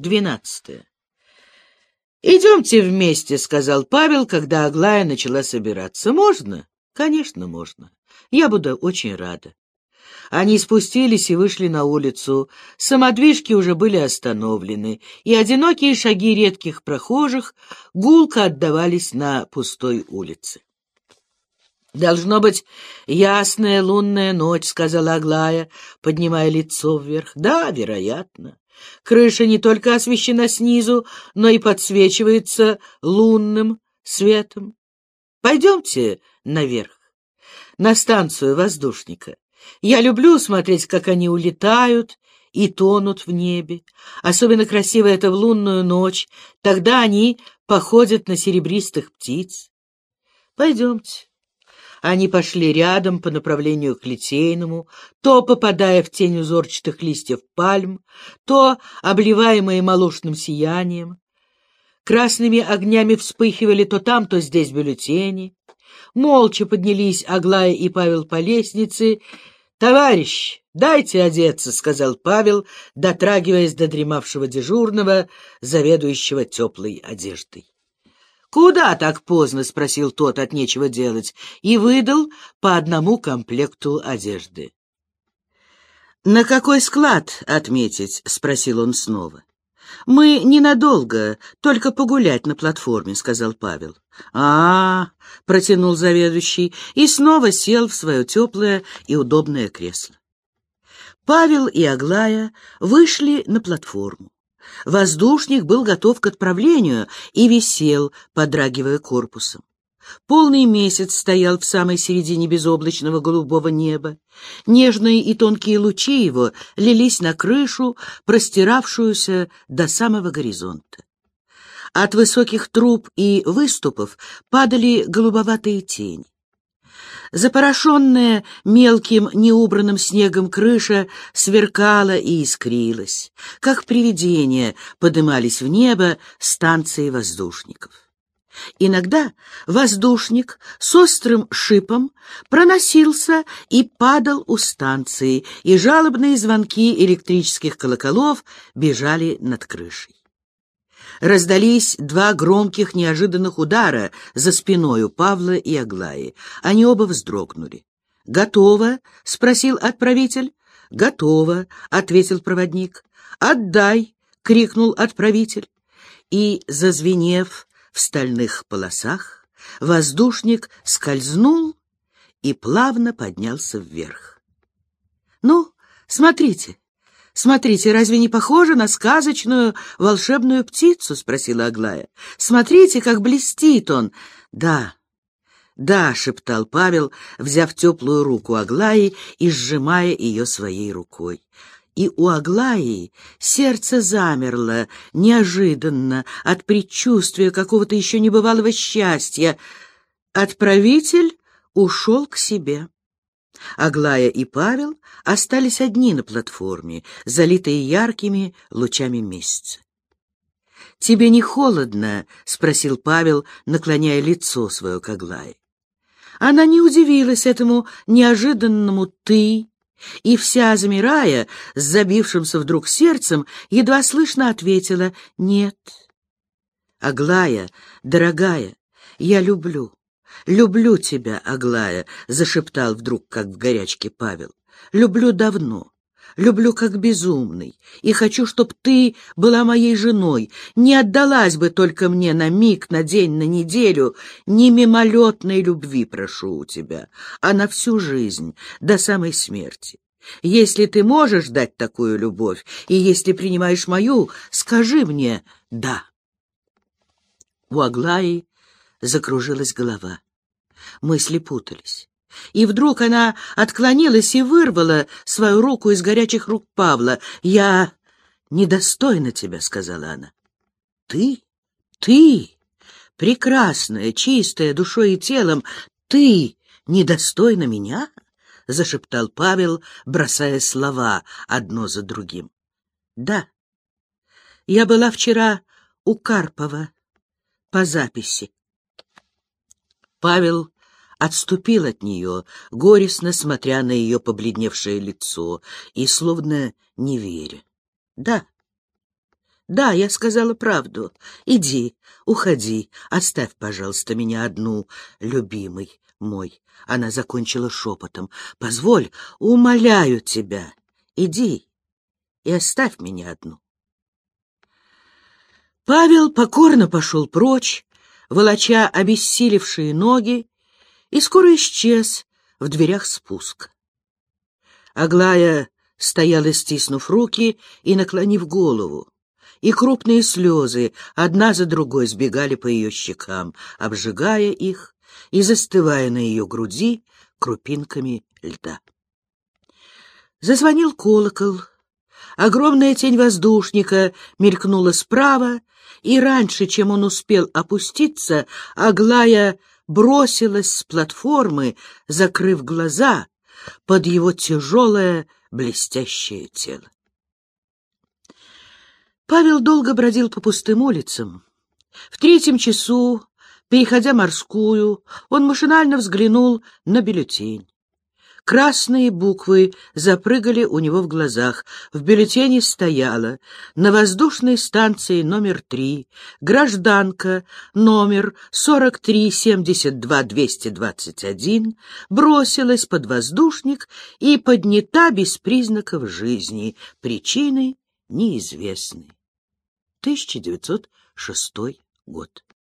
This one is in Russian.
Двенадцатое. «Идемте вместе», — сказал Павел, когда Аглая начала собираться. «Можно?» «Конечно, можно. Я буду очень рада». Они спустились и вышли на улицу. Самодвижки уже были остановлены, и одинокие шаги редких прохожих гулко отдавались на пустой улице. «Должно быть ясная лунная ночь», — сказала Аглая, поднимая лицо вверх. «Да, вероятно. Крыша не только освещена снизу, но и подсвечивается лунным светом. Пойдемте наверх, на станцию воздушника. Я люблю смотреть, как они улетают и тонут в небе. Особенно красиво это в лунную ночь, тогда они походят на серебристых птиц. Пойдемте. Они пошли рядом по направлению к Литейному, то попадая в тень узорчатых листьев пальм, то обливаемые молочным сиянием. Красными огнями вспыхивали то там, то здесь бюллетени. Молча поднялись Аглая и Павел по лестнице. «Товарищ, дайте одеться», — сказал Павел, дотрагиваясь до дремавшего дежурного, заведующего теплой одеждой. «Куда так поздно?» — спросил тот от нечего делать, и выдал по одному комплекту одежды. «На какой склад отметить?» — спросил он снова. «Мы ненадолго, только погулять на платформе», — сказал Павел. а, -а, -а протянул заведующий и снова сел в свое теплое и удобное кресло. Павел и Аглая вышли на платформу. Воздушник был готов к отправлению и висел, подрагивая корпусом. Полный месяц стоял в самой середине безоблачного голубого неба. Нежные и тонкие лучи его лились на крышу, простиравшуюся до самого горизонта. От высоких труб и выступов падали голубоватые тени. Запорошенная мелким неубранным снегом крыша сверкала и искрилась, как привидения подымались в небо станции воздушников. Иногда воздушник с острым шипом проносился и падал у станции, и жалобные звонки электрических колоколов бежали над крышей. Раздались два громких неожиданных удара за спиной у Павла и Аглаи. Они оба вздрогнули. «Готово?» — спросил отправитель. «Готово», — ответил проводник. «Отдай!» — крикнул отправитель. И, зазвенев в стальных полосах, воздушник скользнул и плавно поднялся вверх. «Ну, смотрите, «Смотрите, разве не похоже на сказочную волшебную птицу?» — спросила Аглая. «Смотрите, как блестит он!» «Да, да», — шептал Павел, взяв теплую руку Аглаи и сжимая ее своей рукой. И у Аглаи сердце замерло неожиданно от предчувствия какого-то еще небывалого счастья. Отправитель ушел к себе. Аглая и Павел остались одни на платформе, залитые яркими лучами месяца. «Тебе не холодно?» — спросил Павел, наклоняя лицо свое к Аглае. Она не удивилась этому неожиданному «ты», и вся, замирая, с забившимся вдруг сердцем, едва слышно ответила «нет». «Аглая, дорогая, я люблю, «Люблю тебя, Аглая», — зашептал вдруг, как в горячке Павел. «Люблю давно, люблю как безумный, и хочу, чтоб ты была моей женой, не отдалась бы только мне на миг, на день, на неделю, не мимолетной любви прошу у тебя, а на всю жизнь, до самой смерти. Если ты можешь дать такую любовь, и если принимаешь мою, скажи мне «да». У Аглаи закружилась голова. Мысли путались. И вдруг она отклонилась и вырвала свою руку из горячих рук Павла. «Я недостойна тебя», — сказала она. «Ты? Ты? Прекрасная, чистая душой и телом. Ты недостойна меня?» — зашептал Павел, бросая слова одно за другим. «Да, я была вчера у Карпова по записи. Павел отступил от нее, горестно смотря на ее побледневшее лицо и словно не веря. Да, Да, я сказала правду. Иди, уходи, оставь, пожалуйста, меня одну, любимый мой. Она закончила шепотом. Позволь, умоляю тебя, иди и оставь меня одну. Павел покорно пошел прочь, волоча обессилевшие ноги, и скоро исчез в дверях спуска. Аглая стояла, стиснув руки и наклонив голову и крупные слезы одна за другой сбегали по ее щекам, обжигая их и застывая на ее груди крупинками льда. Зазвонил колокол. Огромная тень воздушника мелькнула справа, и раньше, чем он успел опуститься, Аглая бросилась с платформы, закрыв глаза под его тяжелое блестящее тело. Павел долго бродил по пустым улицам. В третьем часу, переходя морскую, он машинально взглянул на бюллетень. Красные буквы запрыгали у него в глазах. В бюллетене стояло «На воздушной станции номер три, гражданка, номер 43-72-221, бросилась под воздушник и поднята без признаков жизни. Причины неизвестны». 1906 год.